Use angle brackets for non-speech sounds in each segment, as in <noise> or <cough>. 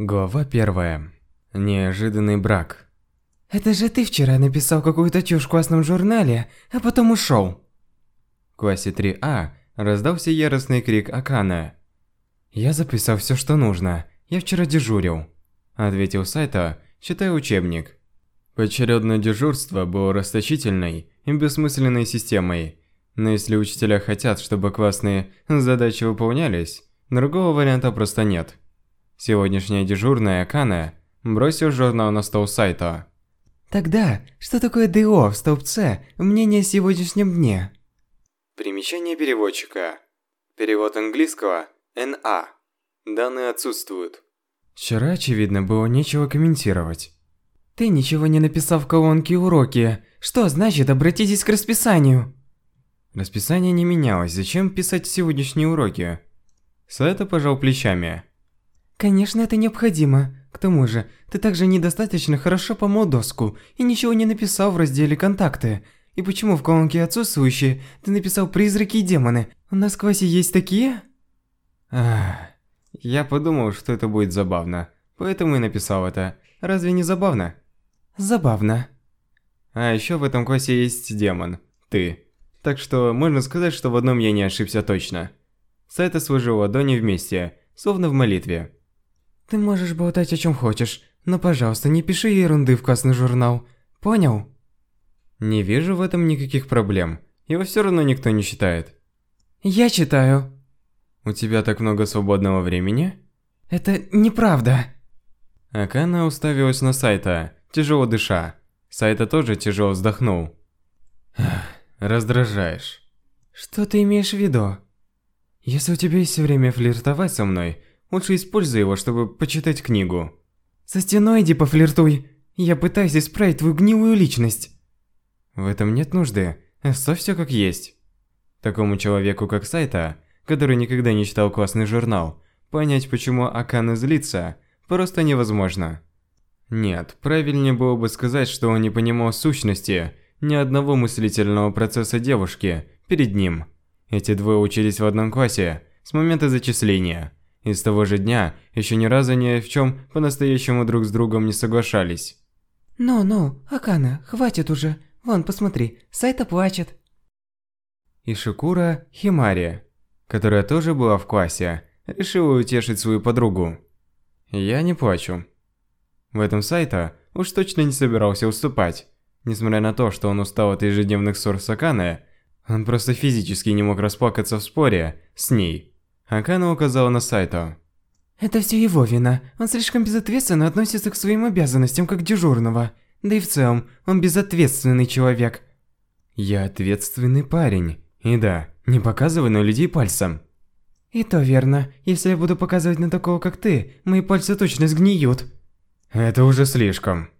Глава первая. Неожиданный брак. Это же ты вчера написал какую-то чушь в классном журнале, а потом ушел. В классе 3А раздался яростный крик Акана. «Я записал все, что нужно. Я вчера дежурил», – ответил Сайта, читая учебник. Поочередное дежурство было расточительной и бессмысленной системой. Но если учителя хотят, чтобы классные задачи выполнялись, другого варианта просто нет. Сегодняшняя дежурная Акана бросил журнал на стол Сайто. Тогда, что такое ДО в столбце мнение о сегодняшнем дне? Примечание переводчика. Перевод английского НА. Данные отсутствуют. Вчера, очевидно, было нечего комментировать. Ты ничего не написал в колонке уроки. Что значит обратитесь к расписанию? Расписание не менялось, зачем писать сегодняшние уроки? Сайто пожал плечами. Конечно, это необходимо. К тому же, ты также недостаточно хорошо помыл доску и ничего не написал в разделе «Контакты». И почему в колонке «Отсутствующие» ты написал «Призраки и демоны»? У нас в классе есть такие? Ах, я подумал, что это будет забавно. Поэтому и написал это. Разве не забавно? Забавно. А еще в этом классе есть демон. Ты. Так что можно сказать, что в одном я не ошибся точно. Сайта сложил ладони вместе, словно в молитве. Ты можешь болтать о чем хочешь, но, пожалуйста, не пиши ерунды в классный журнал. Понял? Не вижу в этом никаких проблем. Его все равно никто не читает. Я читаю. У тебя так много свободного времени? Это неправда. Акана уставилась на Сайта, тяжело дыша. Сайта тоже тяжело вздохнул. Раздражаешь. Что ты имеешь в виду? Если у тебя есть время флиртовать со мной, Лучше используй его, чтобы почитать книгу. Со стеной иди пофлиртуй. Я пытаюсь исправить твою гнилую личность. В этом нет нужды. Оставь все как есть. Такому человеку, как Сайта, который никогда не читал классный журнал, понять, почему Акана злится, просто невозможно. Нет, правильнее было бы сказать, что он не понимал сущности ни одного мыслительного процесса девушки перед ним. Эти двое учились в одном классе с момента зачисления. И с того же дня еще ни разу ни в чем по-настоящему друг с другом не соглашались. «Ну-ну, Акана, хватит уже. Вон, посмотри, Сайта плачет». И Шикура Химари, которая тоже была в классе, решила утешить свою подругу. «Я не плачу». В этом Сайта уж точно не собирался уступать. Несмотря на то, что он устал от ежедневных ссор с Акане, он просто физически не мог расплакаться в споре с ней. Акана указала на Сайто. Это все его вина. Он слишком безответственно относится к своим обязанностям как дежурного. Да и в целом, он безответственный человек. Я ответственный парень. И да, не показывай на людей пальцем. И то верно. Если я буду показывать на такого, как ты, мои пальцы точно сгниют. Это уже слишком.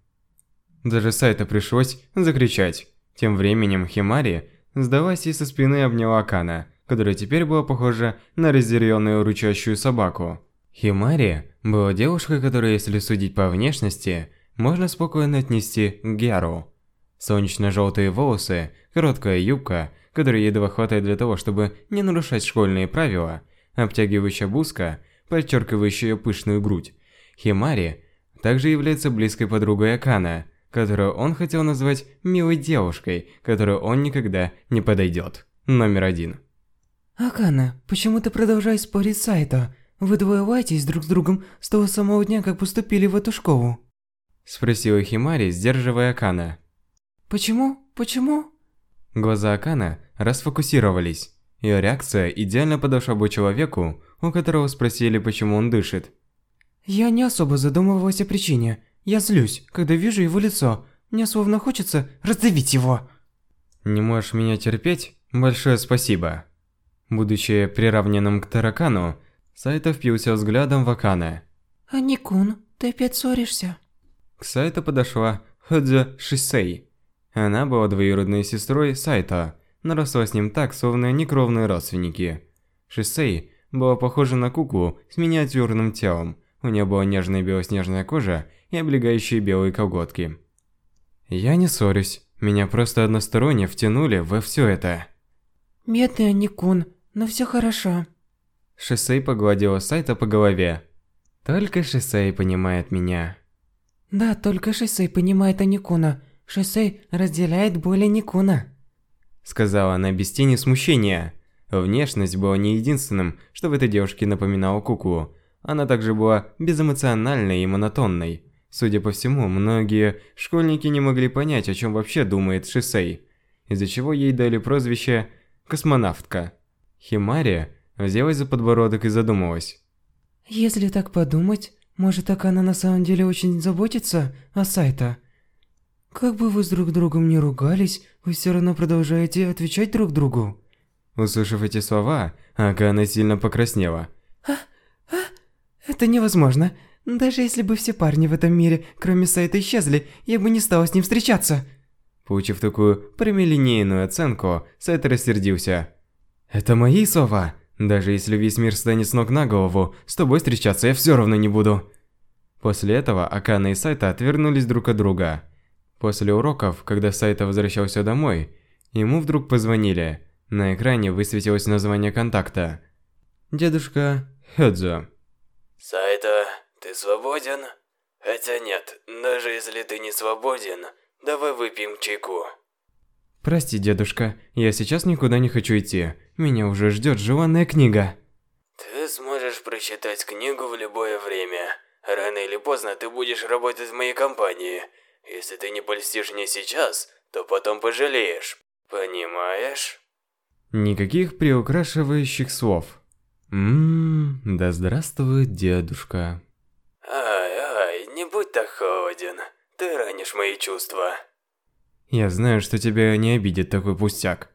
Даже Сайто пришлось закричать. Тем временем Химари, сдалась и со спины обняла Акана которая теперь была похожа на разъяренную рычащую собаку. Химари была девушкой, которая, если судить по внешности, можно спокойно отнести к Гяру. Солнечно-желтые волосы, короткая юбка, которой едва хватает для того, чтобы не нарушать школьные правила, обтягивающая бузка, подчеркивающая пышную грудь. Химари также является близкой подругой Акана, которую он хотел назвать милой девушкой, которую он никогда не подойдет. Номер один. Акана, почему ты продолжаешь спорить с Сайто? Вы двое лаетесь друг с другом с того самого дня, как поступили в эту школу. Спросила Химари, сдерживая Акана. Почему? Почему? Глаза Акана расфокусировались. Ее реакция идеально подошла бы человеку, у которого спросили, почему он дышит. Я не особо задумывалась о причине. Я злюсь, когда вижу его лицо. Мне словно хочется раздавить его. Не можешь меня терпеть? Большое спасибо. Будучи приравненным к таракану, Сайто впился взглядом в Акане. «Аникун, ты опять ссоришься?» К Сайто подошла Ходзя Шисей. Она была двоюродной сестрой Сайто, но росла с ним так, словно некровные родственники. Шисей была похожа на куклу с миниатюрным телом. У нее была нежная белоснежная кожа и облегающие белые колготки. Я не ссорюсь, меня просто односторонне втянули во все это. «Бедный Аникун, но все хорошо. Шосей погладила Сайта по голове. Только Шисей понимает меня. Да, только Шисей понимает Аникуна. Шисей разделяет боль Аникуна. Сказала она без тени смущения. Внешность была не единственным, что в этой девушке напоминало куклу. Она также была безэмоциональной и монотонной. Судя по всему, многие школьники не могли понять, о чем вообще думает Шисей, из-за чего ей дали прозвище «космонавтка». Химария взялась за подбородок и задумалась. Если так подумать, может так она на самом деле очень заботится о Сайта. Как бы вы с друг другом не ругались, вы все равно продолжаете отвечать друг другу. Услышав эти слова, Акана сильно покраснела. А, а, это невозможно. Даже если бы все парни в этом мире, кроме Сайта, исчезли, я бы не стала с ним встречаться. Получив такую прямолинейную оценку, Сайт рассердился. Это мои слова. Даже если весь мир станет с ног на голову, с тобой встречаться я все равно не буду. После этого Акана и Сайта отвернулись друг от друга. После уроков, когда Сайта возвращался домой, ему вдруг позвонили. На экране высветилось название контакта. Дедушка Хёдзо. Сайта, ты свободен? Хотя нет, даже если ты не свободен, давай выпьем чайку. Прости, дедушка, я сейчас никуда не хочу идти. Меня уже ждет желанная книга. Ты сможешь прочитать книгу в любое время. Рано или поздно ты будешь работать в моей компании. Если ты не польстишь мне сейчас, то потом пожалеешь. Понимаешь? Никаких приукрашивающих слов. Ммм, да здравствует дедушка. Ай-ай, не будь так холоден. Ты ранишь мои чувства. Я знаю, что тебя не обидит такой пустяк.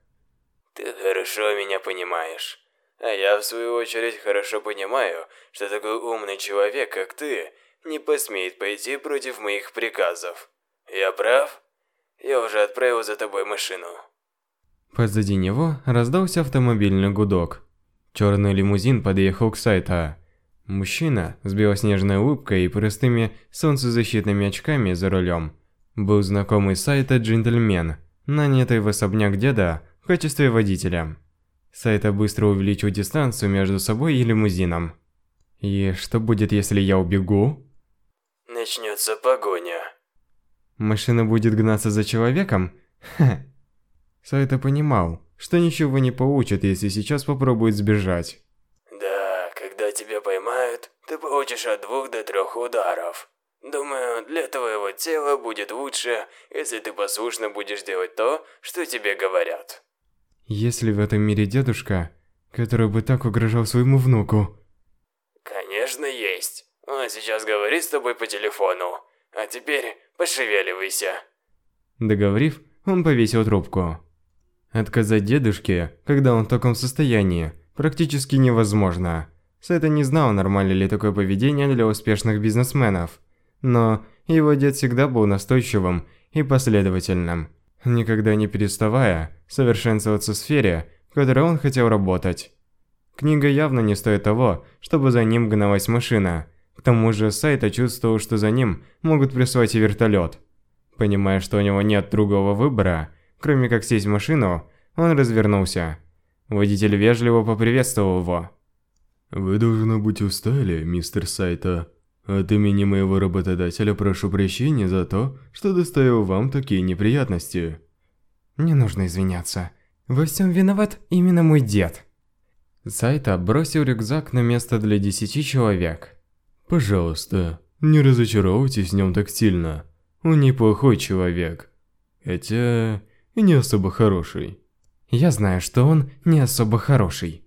Ты хорошо меня понимаешь. А я, в свою очередь, хорошо понимаю, что такой умный человек, как ты, не посмеет пойти против моих приказов. Я прав? Я уже отправил за тобой машину. Позади него раздался автомобильный гудок. Черный лимузин подъехал к Сайта. Мужчина с белоснежной улыбкой и простыми солнцезащитными очками за рулем был знакомый Сайта джентльмен, нанятый в особняк деда в качестве водителя. Сайта быстро увеличил дистанцию между собой и лимузином. И что будет, если я убегу? Начнется погоня. Машина будет гнаться за человеком? Ха. Сайта понимал, что ничего не получит, если сейчас попробует сбежать. Да, когда тебя поймают, ты получишь от двух до трех ударов. Думаю, для твоего тела будет лучше, если ты послушно будешь делать то, что тебе говорят. Есть ли в этом мире дедушка, который бы так угрожал своему внуку? Конечно, есть. Он сейчас говорит с тобой по телефону. А теперь пошевеливайся. Договорив, он повесил трубку. Отказать дедушке, когда он в таком состоянии, практически невозможно. Сэта не знал, нормально ли такое поведение для успешных бизнесменов. Но его дед всегда был настойчивым и последовательным, никогда не переставая совершенствоваться в сфере, в которой он хотел работать. Книга явно не стоит того, чтобы за ним гналась машина. К тому же Сайта чувствовал, что за ним могут прислать и вертолет. Понимая, что у него нет другого выбора, кроме как сесть в машину, он развернулся. Водитель вежливо поприветствовал его. «Вы, должно быть, устали, мистер Сайта. От имени моего работодателя прошу прощения за то, что доставил вам такие неприятности». «Не нужно извиняться. Во всем виноват именно мой дед». Сайта бросил рюкзак на место для десяти человек. «Пожалуйста, не разочаровывайтесь в нем так сильно. Он неплохой человек. Хотя и не особо хороший». «Я знаю, что он не особо хороший».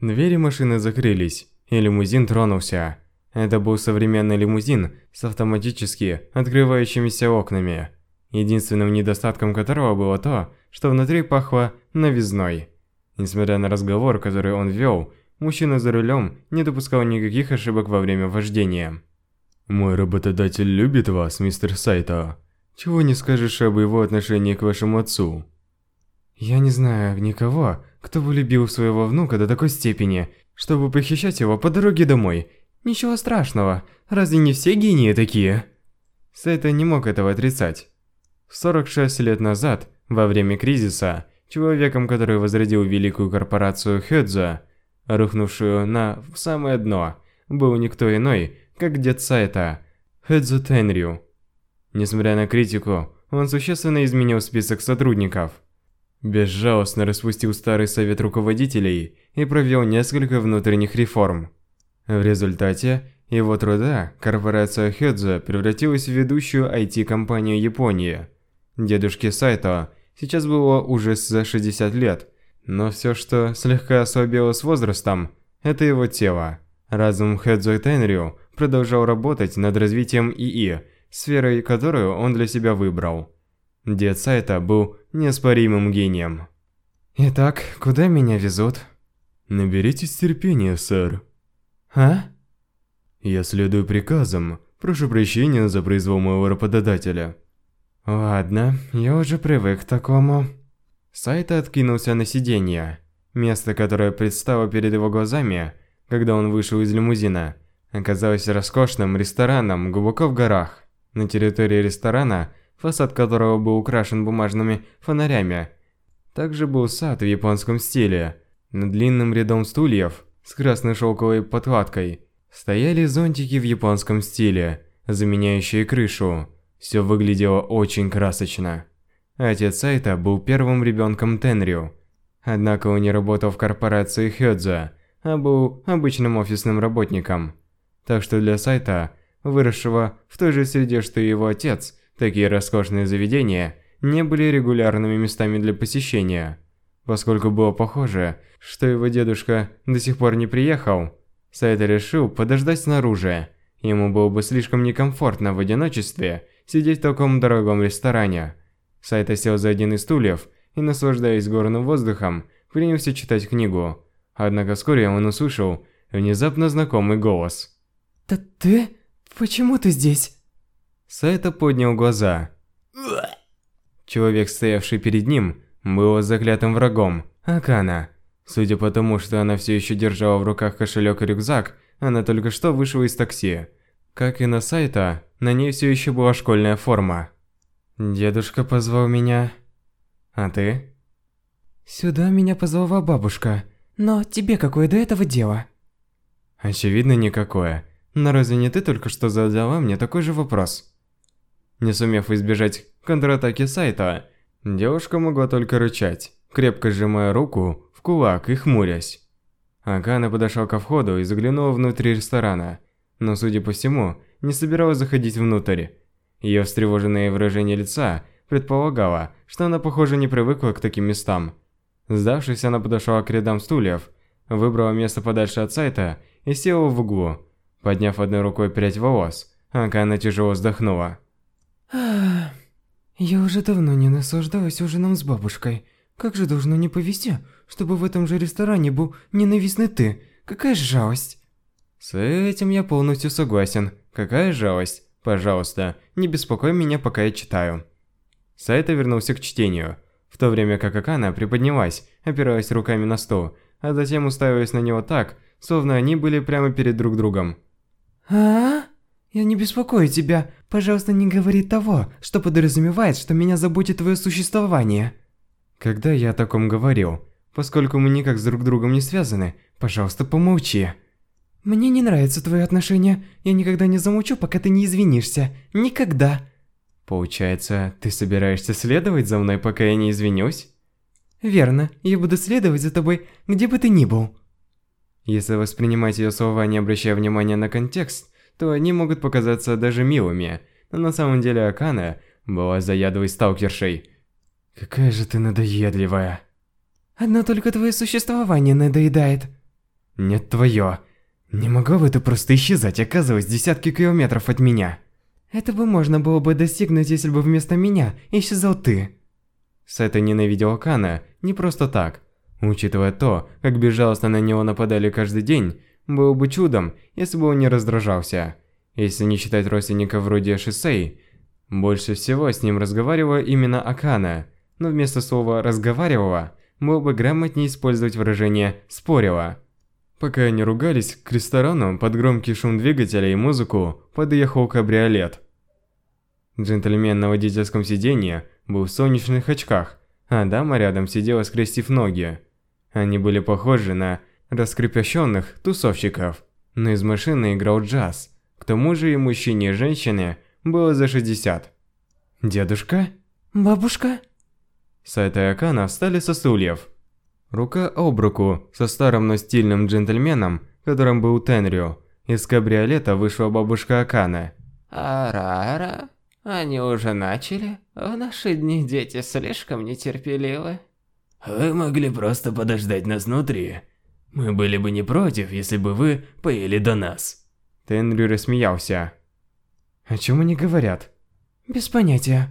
Двери машины закрылись, и лимузин тронулся. Это был современный лимузин с автоматически открывающимися окнами, единственным недостатком которого было то, что внутри пахло новизной. Несмотря на разговор, который он вел, мужчина за рулем не допускал никаких ошибок во время вождения. «Мой работодатель любит вас, мистер Сайто. Чего не скажешь об его отношении к вашему отцу?» «Я не знаю никого, кто бы любил своего внука до такой степени, чтобы похищать его по дороге домой Ничего страшного, разве не все гении такие? Сайта не мог этого отрицать. 46 лет назад, во время кризиса, человеком, который возродил великую корпорацию Хёдза, рухнувшую на самое дно, был никто иной, как дед Сайта, Хэдзу Тенрю. Несмотря на критику, он существенно изменил список сотрудников. Безжалостно распустил старый совет руководителей и провел несколько внутренних реформ. В результате его труда корпорация Хёдзе превратилась в ведущую IT-компанию Японии. Дедушке Сайто сейчас было уже за 60 лет, но все, что слегка ослабело с возрастом, это его тело. Разум Хэдзо Тенрю продолжал работать над развитием ИИ, сферой которую он для себя выбрал. Дед Сайта был неоспоримым гением. Итак, куда меня везут? Наберитесь терпения, сэр. А? Я следую приказам. Прошу прощения за произвол моего работодателя. Ладно, я уже привык к такому. Сайта откинулся на сиденье. Место, которое предстало перед его глазами, когда он вышел из лимузина, оказалось роскошным рестораном глубоко в горах. На территории ресторана фасад которого был украшен бумажными фонарями. Также был сад в японском стиле. Над длинным рядом стульев с красной шелковой подкладкой стояли зонтики в японском стиле, заменяющие крышу. Все выглядело очень красочно. Отец Сайта был первым ребенком Тенрю. Однако он не работал в корпорации Хёдза, а был обычным офисным работником. Так что для Сайта, выросшего в той же среде, что и его отец, Такие роскошные заведения не были регулярными местами для посещения. Поскольку было похоже, что его дедушка до сих пор не приехал, Сайта решил подождать снаружи. Ему было бы слишком некомфортно в одиночестве сидеть в таком дорогом ресторане. Сайта сел за один из стульев и, наслаждаясь горным воздухом, принялся читать книгу. Однако вскоре он услышал внезапно знакомый голос. «Да ты? Почему ты здесь?» Сайта поднял глаза. Человек, стоявший перед ним, был заклятым врагом, Акана. Судя по тому, что она все еще держала в руках кошелек и рюкзак, она только что вышла из такси. Как и на Сайта, на ней все еще была школьная форма. Дедушка позвал меня. А ты? Сюда меня позвала бабушка. Но тебе какое до этого дело? Очевидно, никакое. Но разве не ты только что задала мне такой же вопрос? Не сумев избежать контратаки сайта, девушка могла только рычать, крепко сжимая руку в кулак и хмурясь. Акана подошел ко входу и заглянул внутрь ресторана, но, судя по всему, не собиралась заходить внутрь. Ее встревоженное выражение лица предполагало, что она, похоже, не привыкла к таким местам. Сдавшись, она подошла к рядам стульев, выбрала место подальше от сайта и села в углу. Подняв одной рукой прядь волос, Акана тяжело вздохнула. Я уже давно не наслаждалась ужином с бабушкой. Как же должно не повезти, чтобы в этом же ресторане был ненавистный ты? Какая жалость. С этим я полностью согласен. Какая жалость. Пожалуйста, не беспокой меня, пока я читаю. Сайта вернулся к чтению, в то время как Акана приподнялась, опираясь руками на стол, а затем уставилась на него так, словно они были прямо перед друг другом. А? -а, -а? Я не беспокою тебя. Пожалуйста, не говори того, что подразумевает, что меня заботит твое существование. Когда я о таком говорил? Поскольку мы никак с друг другом не связаны, пожалуйста, помолчи. Мне не нравятся твои отношения. Я никогда не замолчу, пока ты не извинишься. Никогда. Получается, ты собираешься следовать за мной, пока я не извинюсь? Верно. Я буду следовать за тобой, где бы ты ни был. Если воспринимать ее слова, не обращая внимания на контекст, то они могут показаться даже милыми, но на самом деле Акана была заядовой сталкершей. Какая же ты надоедливая. Одно только твое существование надоедает. Нет твое. Не могла бы ты просто исчезать, оказываясь десятки километров от меня? Это бы можно было бы достигнуть, если бы вместо меня исчезал ты. Сэта ненавидел Акана не просто так. Учитывая то, как безжалостно на него нападали каждый день, было бы чудом, если бы он не раздражался. Если не считать родственников вроде Шисей, больше всего с ним разговаривала именно Акана, но вместо слова «разговаривала» было бы грамотнее использовать выражение «спорила». Пока они ругались, к ресторану под громкий шум двигателя и музыку подъехал кабриолет. Джентльмен на водительском сиденье был в солнечных очках, а дама рядом сидела скрестив ноги. Они были похожи на раскрепощенных тусовщиков, но из машины играл джаз. К тому же и мужчине, и женщине было за 60. «Дедушка?» Бабушка? Сайта и Акана встали со стульев. Рука об руку со старым, но стильным джентльменом, которым был Тенрю. Из кабриолета вышла бабушка Акана. Арара, они уже начали? В наши дни дети слишком нетерпеливы. Вы могли просто подождать нас внутри. Мы были бы не против, если бы вы поели до нас. Тенрю рассмеялся. О чем они говорят? Без понятия.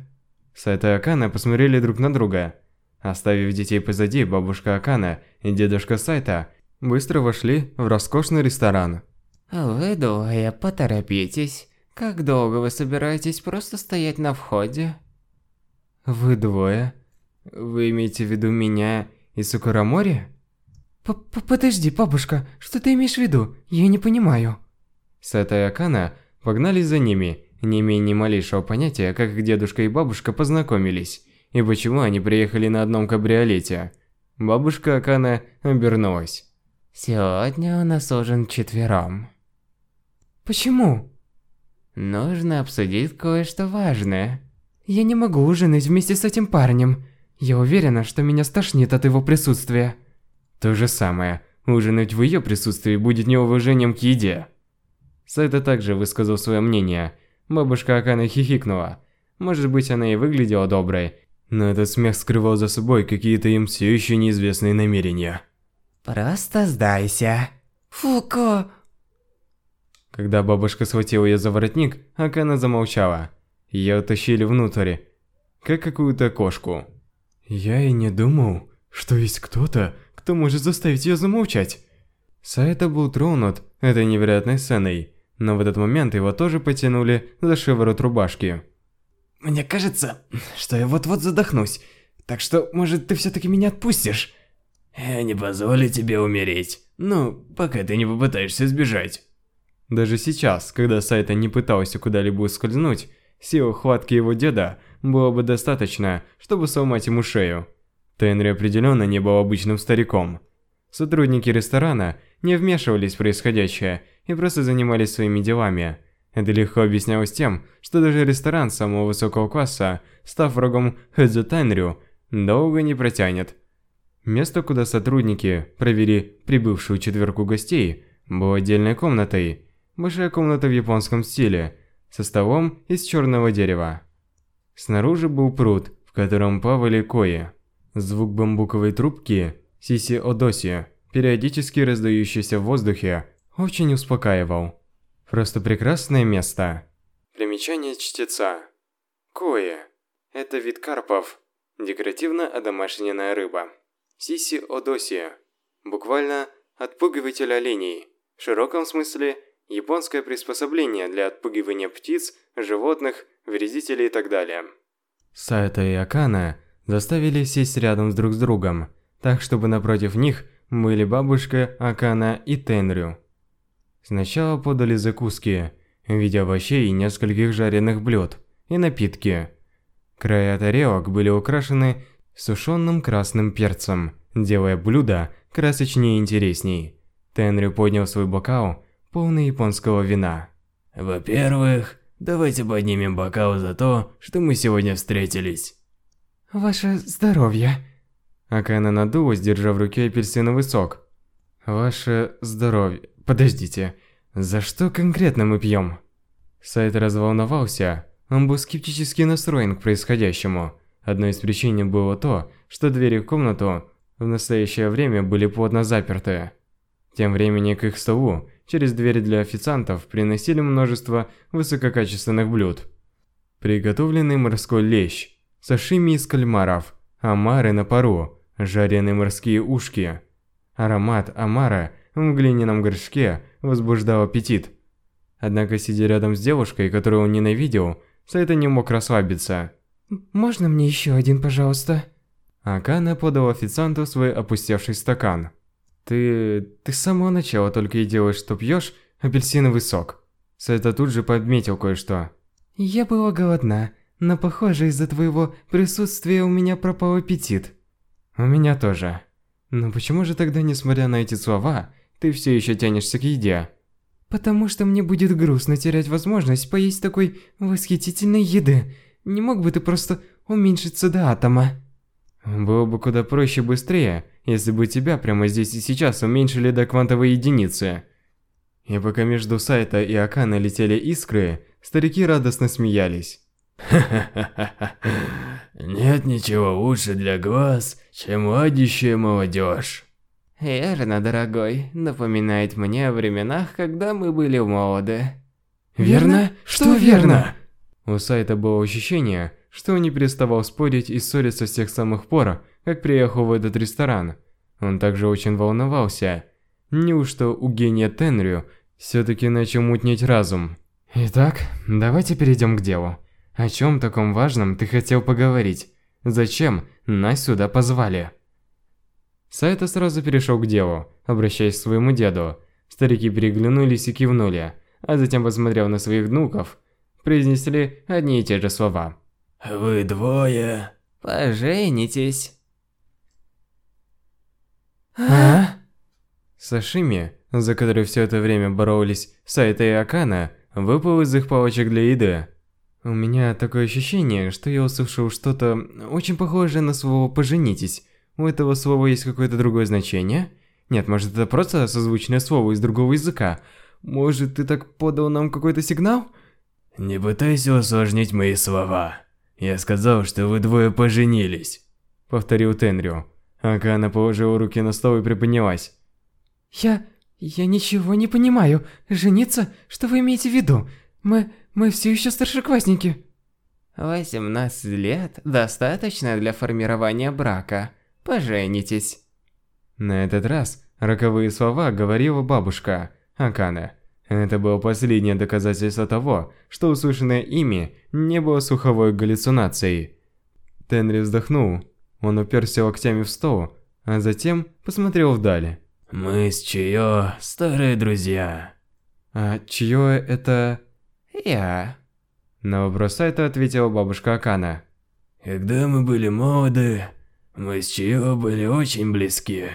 Сайта и Акана посмотрели друг на друга. Оставив детей позади, бабушка Акана и дедушка Сайта быстро вошли в роскошный ресторан. Вы двое, поторопитесь. Как долго вы собираетесь просто стоять на входе? Вы двое? Вы имеете в виду меня и Сукурамори? П -п Подожди, бабушка, что ты имеешь в виду? Я не понимаю. Сайта и Акана погнались за ними, не имея ни малейшего понятия, как их дедушка и бабушка познакомились, и почему они приехали на одном кабриолете. Бабушка Акана обернулась. Сегодня у нас ужин четвером. Почему? Нужно обсудить кое-что важное. Я не могу ужинать вместе с этим парнем. Я уверена, что меня стошнит от его присутствия. То же самое. Ужинать в ее присутствии будет неуважением к еде. Сайта также высказал свое мнение. Бабушка Акана хихикнула. Может быть, она и выглядела доброй, но этот смех скрывал за собой какие-то им все еще неизвестные намерения. Просто сдайся. Фука. Когда бабушка схватила ее за воротник, Акана замолчала. Ее утащили внутрь, как какую-то кошку. Я и не думал, что есть кто-то, кто может заставить ее замолчать. Сайта был тронут этой невероятной сценой, но в этот момент его тоже потянули за шиворот рубашки. Мне кажется, что я вот-вот задохнусь. Так что, может, ты все-таки меня отпустишь? Я не позволю тебе умереть. Ну, пока ты не попытаешься сбежать. Даже сейчас, когда Сайта не пытался куда-либо ускользнуть, силы хватки его деда было бы достаточно, чтобы сломать ему шею. Тенри определенно не был обычным стариком. Сотрудники ресторана не вмешивались в происходящее и просто занимались своими делами. Это легко объяснялось тем, что даже ресторан самого высокого класса, став врагом Хэдзу Тенрю, долго не протянет. Место, куда сотрудники провели прибывшую четверку гостей, было отдельной комнатой, Большая комната в японском стиле, со столом из черного дерева. Снаружи был пруд, в котором плавали кои. Звук бамбуковой трубки Сиси Одоси, периодически раздающийся в воздухе, очень успокаивал. Просто прекрасное место. Примечание чтеца. Кои. Это вид карпов. Декоративно одомашненная рыба. Сиси Одоси. Буквально отпугиватель оленей. В широком смысле – японское приспособление для отпугивания птиц, животных, вредителей и так далее. Сайта и Акана заставили сесть рядом с друг с другом, так чтобы напротив них были бабушка Акана и Тенрю. Сначала подали закуски в виде овощей и нескольких жареных блюд, и напитки. Края тарелок были украшены сушеным красным перцем, делая блюдо красочнее и интересней. Тенрю поднял свой бокал полный японского вина. Во-первых, давайте поднимем бокал за то, что мы сегодня встретились. Ваше здоровье. Акана надулась, держа в руке апельсиновый сок. Ваше здоровье. Подождите, за что конкретно мы пьем? Сайт разволновался. Он был скептически настроен к происходящему. Одной из причин было то, что двери в комнату в настоящее время были плотно заперты. Тем временем к их столу через двери для официантов приносили множество высококачественных блюд. Приготовленный морской лещ, сашими из кальмаров, омары на пару, жареные морские ушки. Аромат омара в глиняном горшке возбуждал аппетит. Однако, сидя рядом с девушкой, которую он ненавидел, Сайта не мог расслабиться. «Можно мне еще один, пожалуйста?» Акана подал официанту свой опустевший стакан. Ты... ты с самого начала только и делаешь, что пьешь апельсиновый сок. Сайта тут же подметил кое-что. Я была голодна, но похоже из-за твоего присутствия у меня пропал аппетит. У меня тоже. Но почему же тогда, несмотря на эти слова, ты все еще тянешься к еде? Потому что мне будет грустно терять возможность поесть такой восхитительной еды. Не мог бы ты просто уменьшиться до атома? Было бы куда проще быстрее, если бы тебя прямо здесь и сейчас уменьшили до квантовой единицы. И пока между Сайта и Акана летели искры, старики радостно смеялись. <laughs> Нет ничего лучше для глаз, чем ладящая молодежь. Верно, дорогой. Напоминает мне о временах, когда мы были молоды. Верно? Что верно? У Сайта было ощущение, что он не переставал спорить и ссориться с тех самых пор, как приехал в этот ресторан. Он также очень волновался. Неужто у гения Тенрю все-таки начал мутнеть разум? Итак, давайте перейдем к делу. О чем таком важном ты хотел поговорить? Зачем нас сюда позвали? Сайта сразу перешел к делу, обращаясь к своему деду. Старики переглянулись и кивнули, а затем, посмотрев на своих внуков, произнесли одни и те же слова. Вы двое... Поженитесь. А? Сашими, за который все это время боролись Сайта и Акана, выпал из их палочек для еды. У меня такое ощущение, что я услышал что-то очень похожее на слово «поженитесь». У этого слова есть какое-то другое значение? Нет, может это просто созвучное слово из другого языка? Может ты так подал нам какой-то сигнал? Не пытайся усложнить мои слова. Я сказал, что вы двое поженились. Повторил Тенрю. Акана положила руки на стол и приподнялась. Я... я ничего не понимаю. Жениться? Что вы имеете в виду? Мы... мы все еще старшеклассники. 18 лет достаточно для формирования брака. Поженитесь. На этот раз роковые слова говорила бабушка Акана. Это было последнее доказательство того, что услышанное ими не было слуховой галлюцинацией. Тенри вздохнул. Он уперся локтями в стол, а затем посмотрел вдаль. Мы с Чио старые друзья. А чье это... Я. На вопрос Сайта ответила бабушка Акана. Когда мы были молоды, мы с Чио были очень близки.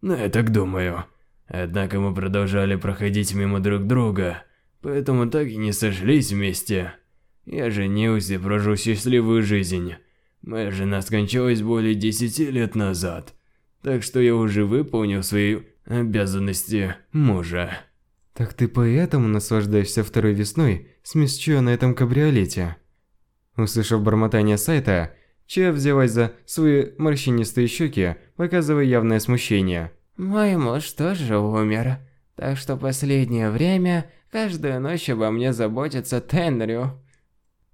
Ну, я так думаю. Однако мы продолжали проходить мимо друг друга, поэтому так и не сошлись вместе. Я женился и прожил счастливую жизнь. Моя жена скончалась более 10 лет назад, так что я уже выполнил свои обязанности мужа. Так ты поэтому наслаждаешься второй весной с мисс Чо на этом кабриолете? Услышав бормотание сайта, Че взялась за свои морщинистые щеки, показывая явное смущение. Мой муж тоже умер, так что последнее время каждую ночь обо мне заботится Тенрю.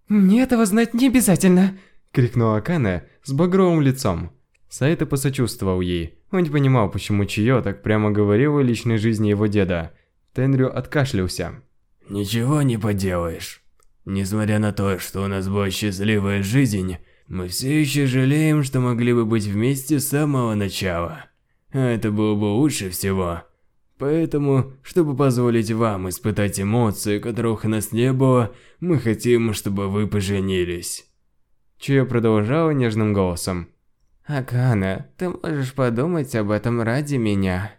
Мне этого знать не обязательно. Крикнула Акана с багровым лицом. Сайта посочувствовал ей. Он не понимал, почему Чио так прямо говорил о личной жизни его деда. Тенрю откашлялся. Ничего не поделаешь. Несмотря на то, что у нас была счастливая жизнь, мы все еще жалеем, что могли бы быть вместе с самого начала. А это было бы лучше всего. Поэтому, чтобы позволить вам испытать эмоции, которых у нас не было, мы хотим, чтобы вы поженились. Чия продолжала нежным голосом. Акана, ты можешь подумать об этом ради меня.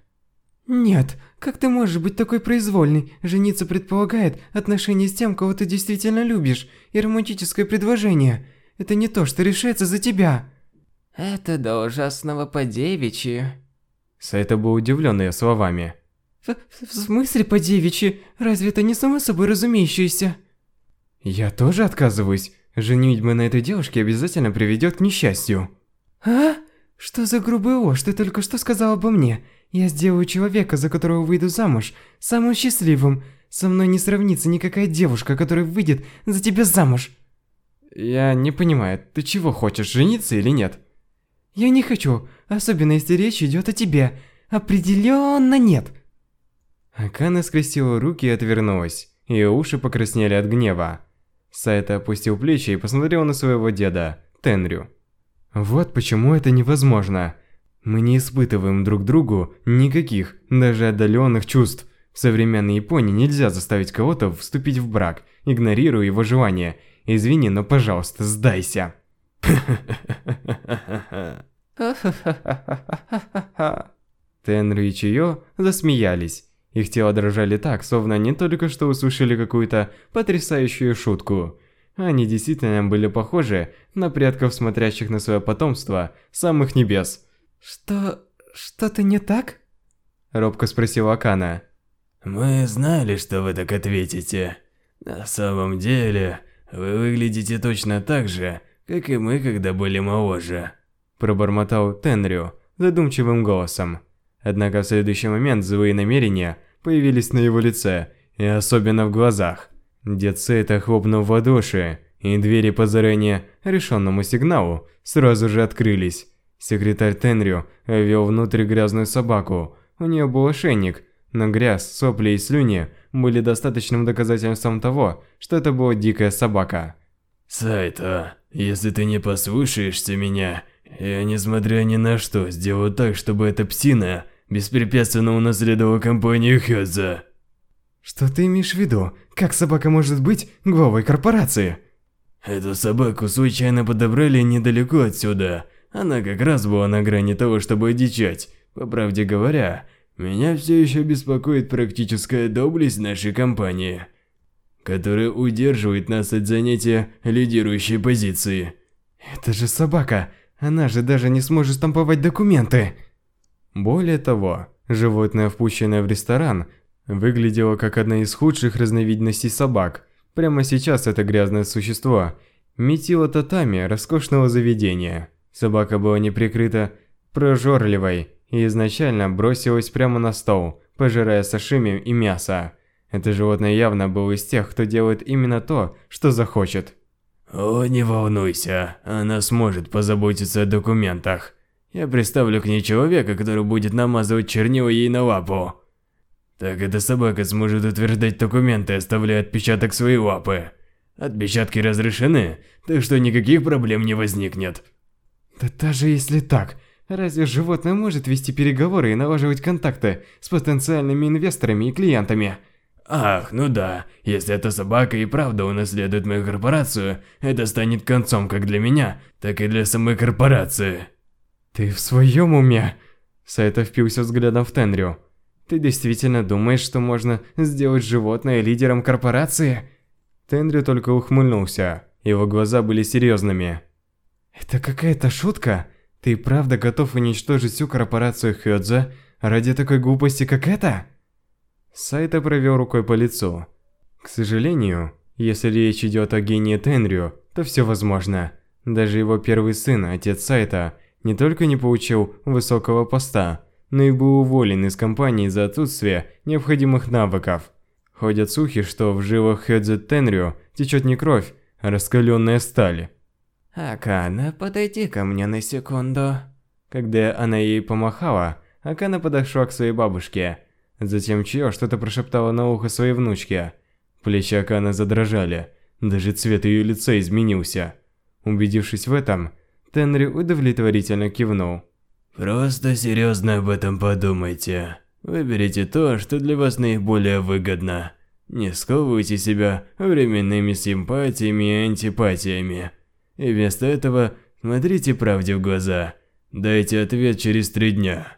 Нет, как ты можешь быть такой произвольный? Жениться предполагает отношения с тем, кого ты действительно любишь, и романтическое предложение. Это не то, что решается за тебя. Это до ужасного по-девичьи. Сайта был удивлен ее словами. В, в смысле по-девичьи? Разве это не само собой разумеющееся? Я тоже отказываюсь. Женитьба на этой девушке обязательно приведет к несчастью. А? Что за грубая ложь ты только что сказал обо мне? Я сделаю человека, за которого выйду замуж, самым счастливым. Со мной не сравнится никакая девушка, которая выйдет за тебя замуж. Я не понимаю, ты чего хочешь, жениться или нет? Я не хочу, особенно если речь идет о тебе. Определенно нет. Акана скрестила руки и отвернулась. Ее уши покраснели от гнева. Сайта опустил плечи и посмотрел на своего деда, Тенрю. Вот почему это невозможно. Мы не испытываем друг другу никаких, даже отдаленных чувств. В современной Японии нельзя заставить кого-то вступить в брак, игнорируя его желание. Извини, но, пожалуйста, сдайся. <laughs> Тенру и Чио засмеялись. Их тела дрожали так, словно они только что услышали какую-то потрясающую шутку. Они действительно были похожи на предков, смотрящих на свое потомство самых небес. Что... что-то не так? Робко спросила Акана. Мы знали, что вы так ответите. На самом деле, вы выглядите точно так же, как и мы, когда были моложе. Пробормотал Тенрю задумчивым голосом. Однако в следующий момент злые намерения появились на его лице, и особенно в глазах. Дед Сейта хлопнул в ладоши, и двери по заранее решенному сигналу сразу же открылись. Секретарь Тенрю вел внутрь грязную собаку. У нее был ошейник, но грязь, сопли и слюни были достаточным доказательством того, что это была дикая собака. Сайто, если ты не послушаешься меня, я, несмотря ни на что, сделаю так, чтобы эта псина беспрепятственно унаследовала компанию Хёдза. Что ты имеешь в виду? Как собака может быть главой корпорации? Эту собаку случайно подобрали недалеко отсюда. Она как раз была на грани того, чтобы одичать. По правде говоря, меня все еще беспокоит практическая доблесть нашей компании, которая удерживает нас от занятия лидирующей позиции. Это же собака. Она же даже не сможет штамповать документы. Более того, животное, впущенное в ресторан, выглядело как одна из худших разновидностей собак. Прямо сейчас это грязное существо метило татами роскошного заведения. Собака была неприкрыта прожорливой и изначально бросилась прямо на стол, пожирая сашими и мясо. Это животное явно было из тех, кто делает именно то, что захочет. О, не волнуйся, она сможет позаботиться о документах. Я представлю к ней человека, который будет намазывать чернила ей на лапу. Так эта собака сможет утверждать документы, оставляя отпечаток своей лапы. Отпечатки разрешены, так что никаких проблем не возникнет. Да даже если так, разве животное может вести переговоры и налаживать контакты с потенциальными инвесторами и клиентами? Ах, ну да, если эта собака и правда унаследует мою корпорацию, это станет концом как для меня, так и для самой корпорации. Ты в своем уме? Сайта впился взглядом в Тенрю. Ты действительно думаешь, что можно сделать животное лидером корпорации? Тенрю только ухмыльнулся. Его глаза были серьезными. Это какая-то шутка? Ты правда готов уничтожить всю корпорацию Хёдза ради такой глупости, как это? Сайта провел рукой по лицу. К сожалению, если речь идет о гении Тенрю, то все возможно. Даже его первый сын, отец Сайта, не только не получил высокого поста, но и был уволен из компании за отсутствие необходимых навыков. Ходят слухи, что в жилах Хэдзе Тенрю течет не кровь, а раскаленная сталь. «Акана, подойди ко мне на секунду». Когда она ей помахала, Акана подошла к своей бабушке Затем Чио что-то прошептала на ухо своей внучке. Плечи Акана задрожали, даже цвет ее лица изменился. Убедившись в этом, Тенри удовлетворительно кивнул. «Просто серьезно об этом подумайте. Выберите то, что для вас наиболее выгодно. Не сковывайте себя временными симпатиями и антипатиями. И вместо этого смотрите правде в глаза. Дайте ответ через три дня».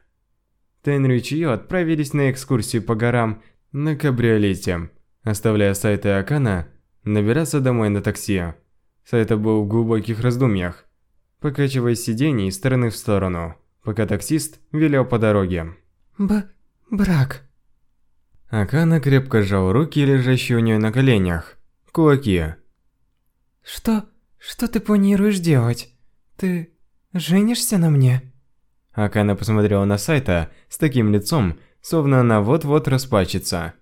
Тенри и Чио отправились на экскурсию по горам на кабриолете, оставляя Сайта и Акана набираться домой на такси. Сайта был в глубоких раздумьях, покачиваясь сиденье из стороны в сторону, пока таксист велел по дороге. Б... брак. Акана крепко сжал руки, лежащие у нее на коленях, кулаки. Что... что ты планируешь делать? Ты... женишься на мне? Акана посмотрела на Сайта с таким лицом, словно она вот-вот расплачется.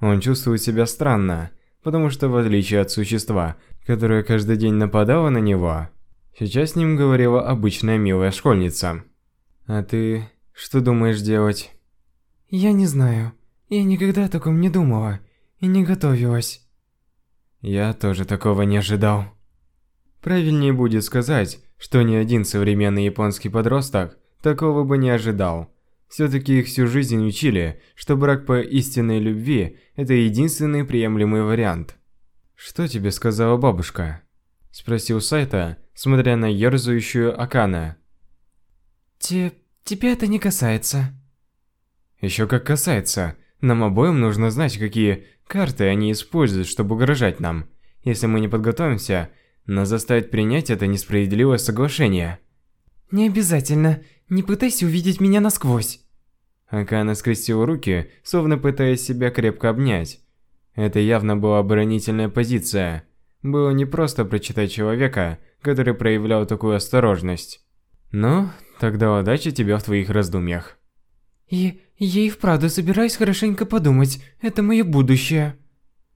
Он чувствует себя странно, потому что в отличие от существа, которое каждый день нападало на него, сейчас с ним говорила обычная милая школьница. «А ты что думаешь делать?» «Я не знаю. Я никогда о таком не думала и не готовилась». «Я тоже такого не ожидал». Правильнее будет сказать, что ни один современный японский подросток Такого бы не ожидал. Все-таки их всю жизнь учили, что брак по истинной любви – это единственный приемлемый вариант. «Что тебе сказала бабушка?» – спросил Сайта, смотря на ерзающую Акана. «Те... тебя это не касается». «Еще как касается. Нам обоим нужно знать, какие карты они используют, чтобы угрожать нам. Если мы не подготовимся, нас заставят принять это несправедливое соглашение. Не обязательно. Не пытайся увидеть меня насквозь. Акана скрестила руки, словно пытаясь себя крепко обнять. Это явно была оборонительная позиция. Было не просто прочитать человека, который проявлял такую осторожность. Ну, тогда удачи тебе в твоих раздумьях. И я и вправду собираюсь хорошенько подумать. Это мое будущее.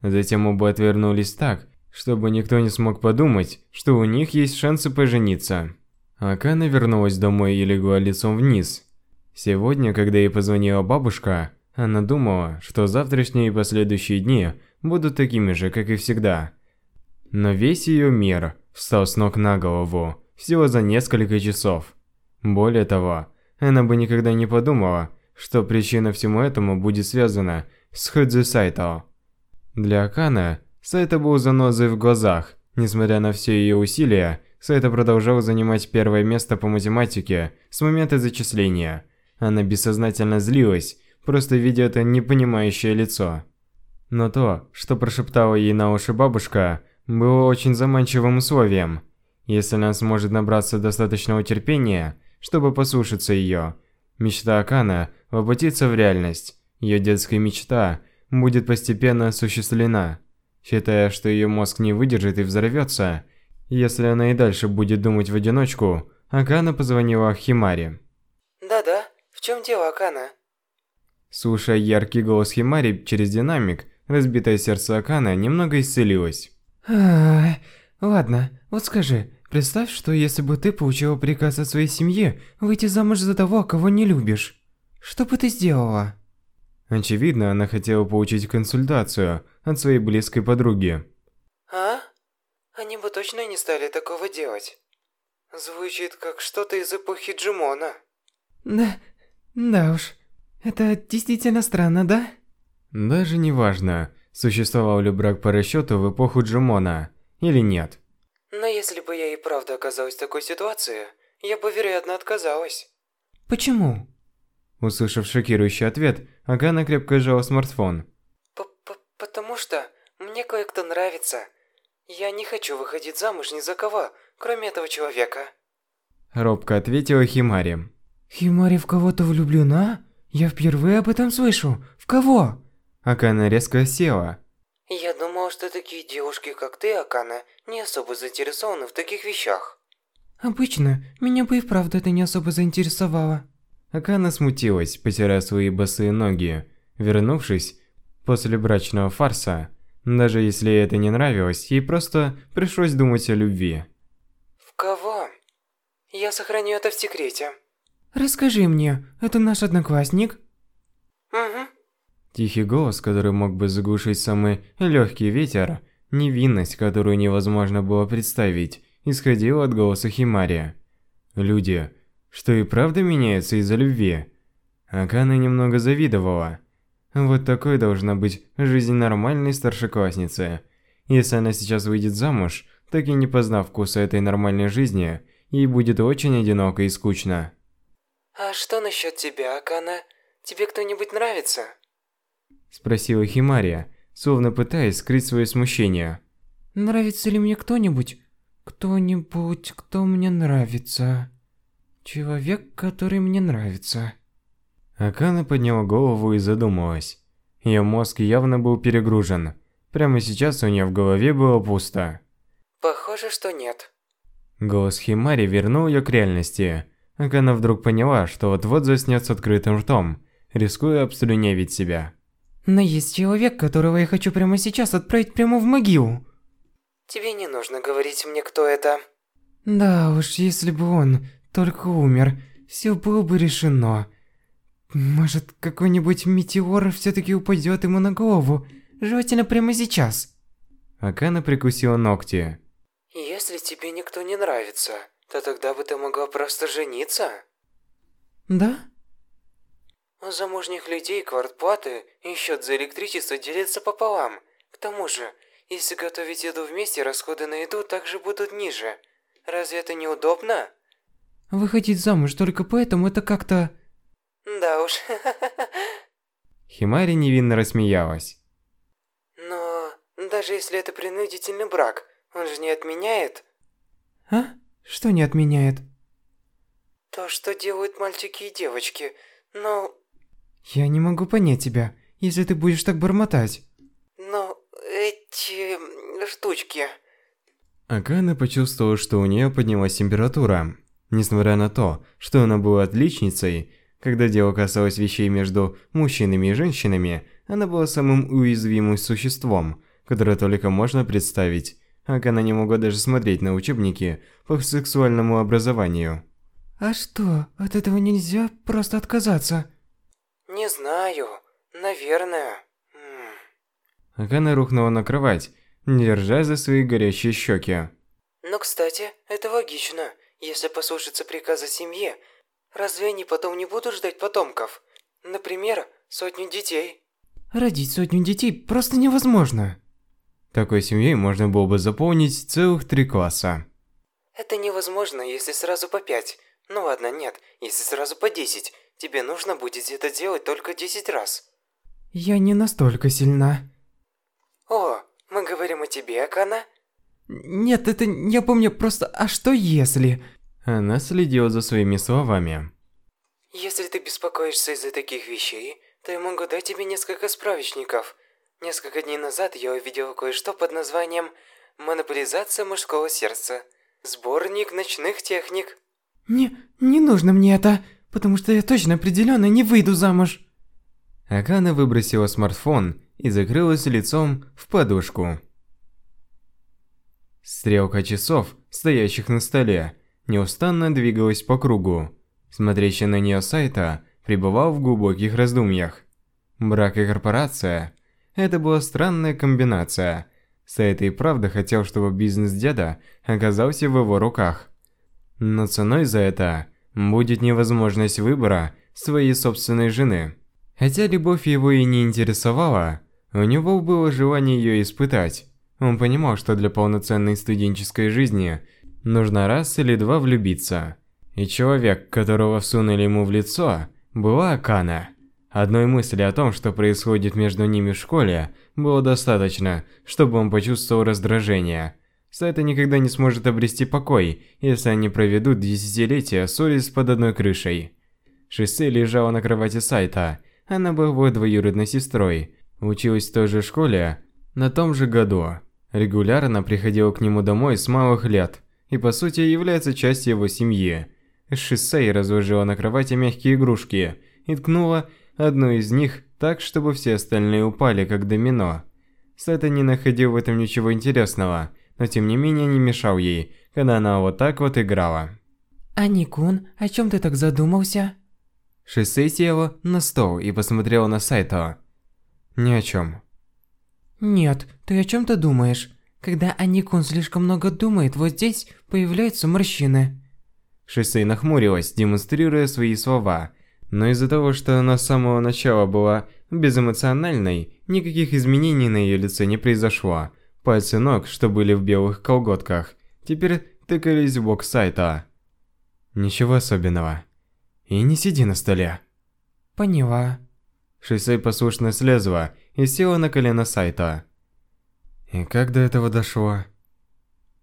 Затем оба отвернулись так, чтобы никто не смог подумать, что у них есть шансы пожениться. Акана вернулась домой и легла лицом вниз. Сегодня, когда ей позвонила бабушка, она думала, что завтрашние и последующие дни будут такими же, как и всегда. Но весь ее мир встал с ног на голову всего за несколько часов. Более того, она бы никогда не подумала, что причина всему этому будет связана с Ходзи Сайто. Для Акана Сайто был занозой в глазах. Несмотря на все ее усилия, Сайто продолжал занимать первое место по математике с момента зачисления. Она бессознательно злилась, просто видя это непонимающее лицо. Но то, что прошептала ей на уши бабушка, было очень заманчивым условием. Если она сможет набраться достаточного терпения, чтобы послушаться ее, мечта Акана воплотится в реальность. Ее детская мечта будет постепенно осуществлена. Считая, что ее мозг не выдержит и взорвется, если она и дальше будет думать в одиночку, Акана позвонила Химаре. Да-да, в чем дело, Акана? Слушая яркий голос Химари через динамик, разбитое сердце Акана немного исцелилось. А, ладно, вот скажи, представь, что если бы ты получила приказ от своей семьи выйти замуж за того, кого не любишь, что бы ты сделала? Очевидно, она хотела получить консультацию от своей близкой подруги. А? Они бы точно не стали такого делать. Звучит как что-то из эпохи Джимона. Да, да уж. Это действительно странно, да? Даже не важно, существовал ли брак по расчету в эпоху Джимона или нет. Но если бы я и правда оказалась в такой ситуации, я бы, вероятно, отказалась. Почему? Услышав шокирующий ответ, Агана крепко сжала смартфон. П -п «Потому что мне кое-кто нравится. Я не хочу выходить замуж ни за кого, кроме этого человека». Робко ответила Химари. «Химари в кого-то влюблена? Я впервые об этом слышу. В кого?» Акана резко села. «Я думал, что такие девушки, как ты, Акана, не особо заинтересованы в таких вещах». «Обычно, меня бы и правда это не особо заинтересовало». Акана смутилась, потирая свои босые ноги. Вернувшись после брачного фарса, даже если ей это не нравилось, ей просто пришлось думать о любви. «В кого? Я сохраню это в секрете». «Расскажи мне, это наш одноклассник?» «Угу». Тихий голос, который мог бы заглушить самый легкий ветер, невинность, которую невозможно было представить, исходила от голоса Химария. Люди, что и правда меняются из-за любви. Акана немного завидовала. Вот такой должна быть жизнь нормальной старшеклассницы. Если она сейчас выйдет замуж, так и не познав вкуса этой нормальной жизни, ей будет очень одиноко и скучно. «А что насчет тебя, Акана? Тебе кто-нибудь нравится?» Спросила Химария, словно пытаясь скрыть свое смущение. «Нравится ли мне кто-нибудь? Кто-нибудь, кто мне нравится?» Человек, который мне нравится. Акана подняла голову и задумалась. Ее мозг явно был перегружен. Прямо сейчас у нее в голове было пусто. Похоже, что нет. Голос Химари вернул ее к реальности. Акана вдруг поняла, что вот-вот заснет с открытым ртом, рискуя обслюнявить себя. Но есть человек, которого я хочу прямо сейчас отправить прямо в могилу. Тебе не нужно говорить мне, кто это. Да уж, если бы он только умер, все было бы решено. Может, какой-нибудь метеор все-таки упадет ему на голову, желательно прямо сейчас. Акана прикусила ногти. Если тебе никто не нравится, то тогда бы ты могла просто жениться. Да? У замужних людей квартплаты и счет за электричество делятся пополам. К тому же, если готовить еду вместе, расходы на еду также будут ниже. Разве это неудобно? Выходить замуж только поэтому это как-то... Да уж. <laughs> Химари невинно рассмеялась. Но даже если это принудительный брак, он же не отменяет... А? Что не отменяет? То, что делают мальчики и девочки, но... Я не могу понять тебя, если ты будешь так бормотать. Но эти штучки... Акана почувствовала, что у нее поднялась температура. Несмотря на то, что она была отличницей, когда дело касалось вещей между мужчинами и женщинами, она была самым уязвимым существом, которое только можно представить. Акана не могла даже смотреть на учебники по сексуальному образованию. А что, от этого нельзя просто отказаться? Не знаю. Наверное. Акана рухнула на кровать, держа за свои горящие щеки. Но, кстати, это логично. Если послушаться приказа семьи, разве они потом не будут ждать потомков? Например, сотню детей. Родить сотню детей просто невозможно. Такой семьей можно было бы заполнить целых три класса. Это невозможно, если сразу по пять. Ну ладно, нет, если сразу по десять. Тебе нужно будет это делать только десять раз. Я не настолько сильна. О, мы говорим о тебе, Акана? Нет, это я помню просто «а что если?» Она следила за своими словами. Если ты беспокоишься из-за таких вещей, то я могу дать тебе несколько справочников. Несколько дней назад я увидела кое-что под названием «Монополизация мужского сердца». Сборник ночных техник. Не, не нужно мне это, потому что я точно определенно не выйду замуж. Акана выбросила смартфон и закрылась лицом в подушку. Стрелка часов, стоящих на столе, неустанно двигалась по кругу. Смотрящий на нее Сайта пребывал в глубоких раздумьях. Брак и корпорация – это была странная комбинация. Сайта и правда хотел, чтобы бизнес деда оказался в его руках. Но ценой за это будет невозможность выбора своей собственной жены. Хотя любовь его и не интересовала, у него было желание ее испытать. Он понимал, что для полноценной студенческой жизни нужно раз или два влюбиться. И человек, которого всунули ему в лицо, была Акана. Одной мысли о том, что происходит между ними в школе, было достаточно, чтобы он почувствовал раздражение. Сайта никогда не сможет обрести покой, если они проведут десятилетия ссорясь под одной крышей. Шиссе лежала на кровати Сайта. Она была его двоюродной сестрой, Училась в той же школе на том же году. Регулярно приходила к нему домой с малых лет и по сути является частью его семьи. Шисей разложила на кровати мягкие игрушки и ткнула одну из них так, чтобы все остальные упали, как домино. Сета не находил в этом ничего интересного, но тем не менее не мешал ей, когда она вот так вот играла. «Аникун, о чем ты так задумался?» Шисей села на стол и посмотрела на Сайто. Ни о чем. Нет, ты о чем-то думаешь. Когда Аникун слишком много думает, вот здесь появляются морщины. Шисей нахмурилась, демонстрируя свои слова. Но из-за того, что она с самого начала была безэмоциональной, никаких изменений на ее лице не произошло. Пальцы ног, что были в белых колготках, теперь тыкались в бок сайта. Ничего особенного. И не сиди на столе. Поняла. Шисей послушно слезла и села на колено Сайта. И как до этого дошло?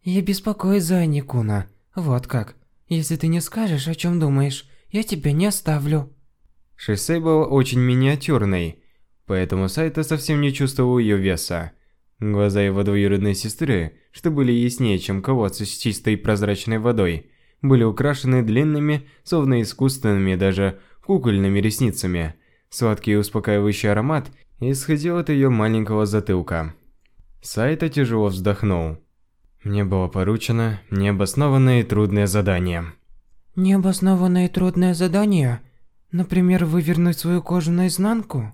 Я беспокоюсь за Аникуна. Вот как. Если ты не скажешь, о чем думаешь, я тебя не оставлю. Шисей была очень миниатюрной, поэтому Сайта совсем не чувствовал ее веса. Глаза его двоюродной сестры, что были яснее, чем колодцы с чистой прозрачной водой, были украшены длинными, словно искусственными даже кукольными ресницами – Сладкий и успокаивающий аромат исходил от ее маленького затылка. Сайта тяжело вздохнул. Мне было поручено необоснованное и трудное задание. Необоснованное и трудное задание? Например, вывернуть свою кожу наизнанку?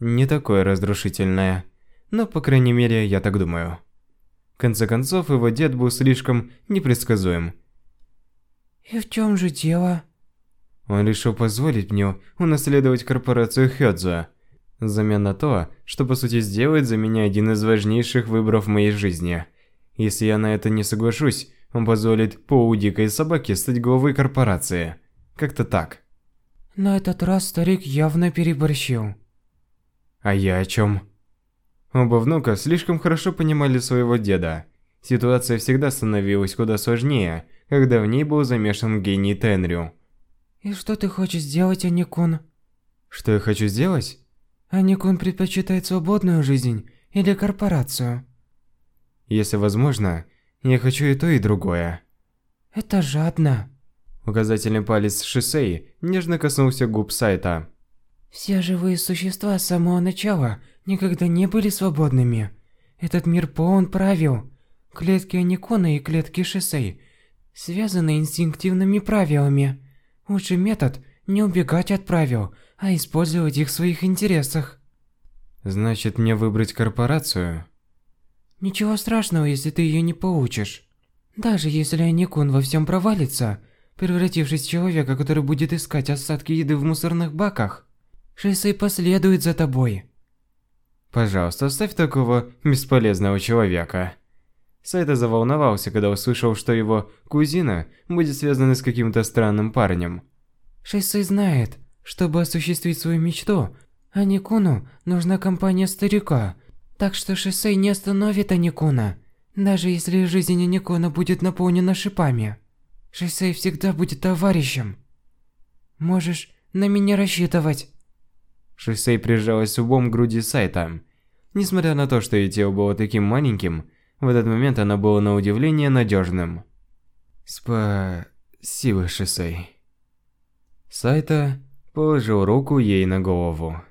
Не такое разрушительное, но, по крайней мере, я так думаю. В конце концов, его дед был слишком непредсказуем. И в чем же дело? Он решил позволить мне унаследовать корпорацию Хёдзо, взамен на то, что по сути сделает за меня один из важнейших выборов в моей жизни. Если я на это не соглашусь, он позволит Поу Дикой Собаке стать главой корпорации. Как-то так. На этот раз старик явно переборщил. А я о чем? Оба внука слишком хорошо понимали своего деда. Ситуация всегда становилась куда сложнее, когда в ней был замешан гений Тенрю. И что ты хочешь сделать, Аникун? Что я хочу сделать? Аникун предпочитает свободную жизнь или корпорацию? Если возможно, я хочу и то, и другое. Это жадно. Указательный палец Шисей нежно коснулся губ Сайта. Все живые существа с самого начала никогда не были свободными. Этот мир полон правил. Клетки Аникона и клетки Шисей связаны инстинктивными правилами. Лучший метод – не убегать от правил, а использовать их в своих интересах. Значит, мне выбрать корпорацию? Ничего страшного, если ты ее не получишь. Даже если Аникун во всем провалится, превратившись в человека, который будет искать остатки еды в мусорных баках, Шисей последует за тобой. Пожалуйста, оставь такого бесполезного человека. Сайта заволновался, когда услышал, что его кузина будет связана с каким-то странным парнем. Шисей знает, чтобы осуществить свою мечту, Аникуну нужна компания старика, так что Шисей не остановит Аникуна, даже если жизнь Аникуна будет наполнена шипами. Шисей всегда будет товарищем. Можешь на меня рассчитывать. Шисей прижалась лбом к груди Сайта. Несмотря на то, что ее тело было таким маленьким, в этот момент оно было на удивление надежным. Спасибо, Шисей. Сайта положил руку ей на голову.